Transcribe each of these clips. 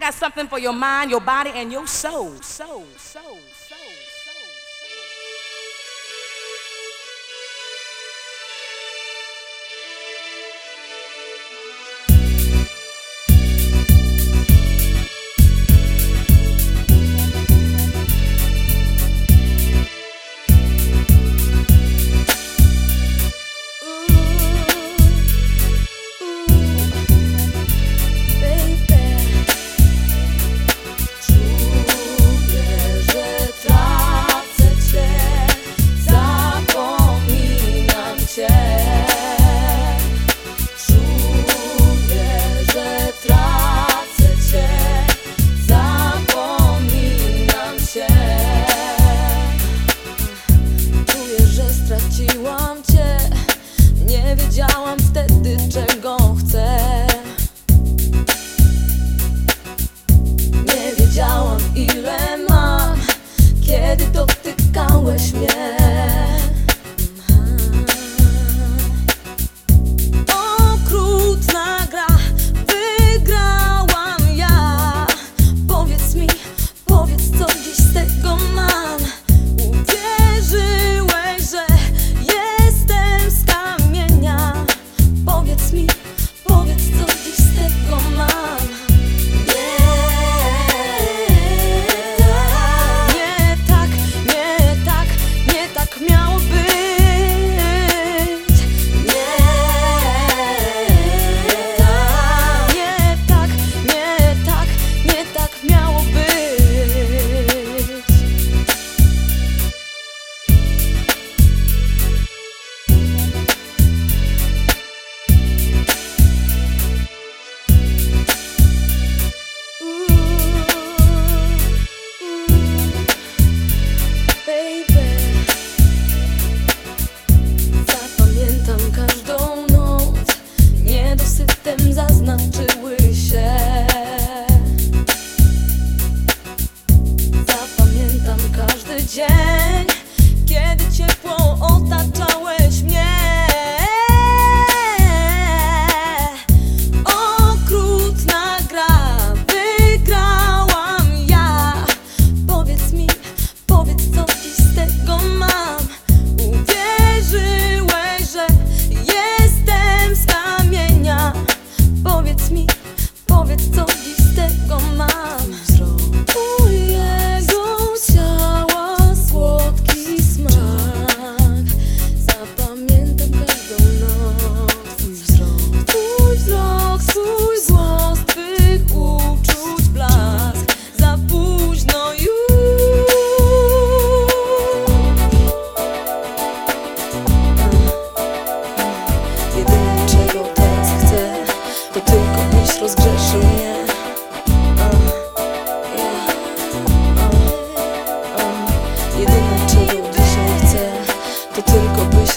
got something for your mind, your body, and your soul. Soul, soul, soul.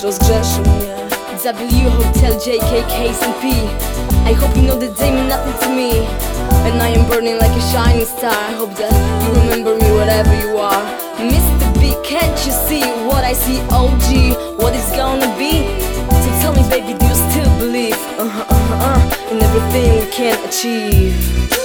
Rozgrzeszył mnie W Hotel JKK P. I hope you know that they mean nothing to me. And I am burning like a shining star. I hope that you remember me wherever you are. Mr. B, can't you see what I see? OG, what it's gonna be? So tell me, baby, do you still believe uh-huh, uh-huh, uh, in everything we can achieve?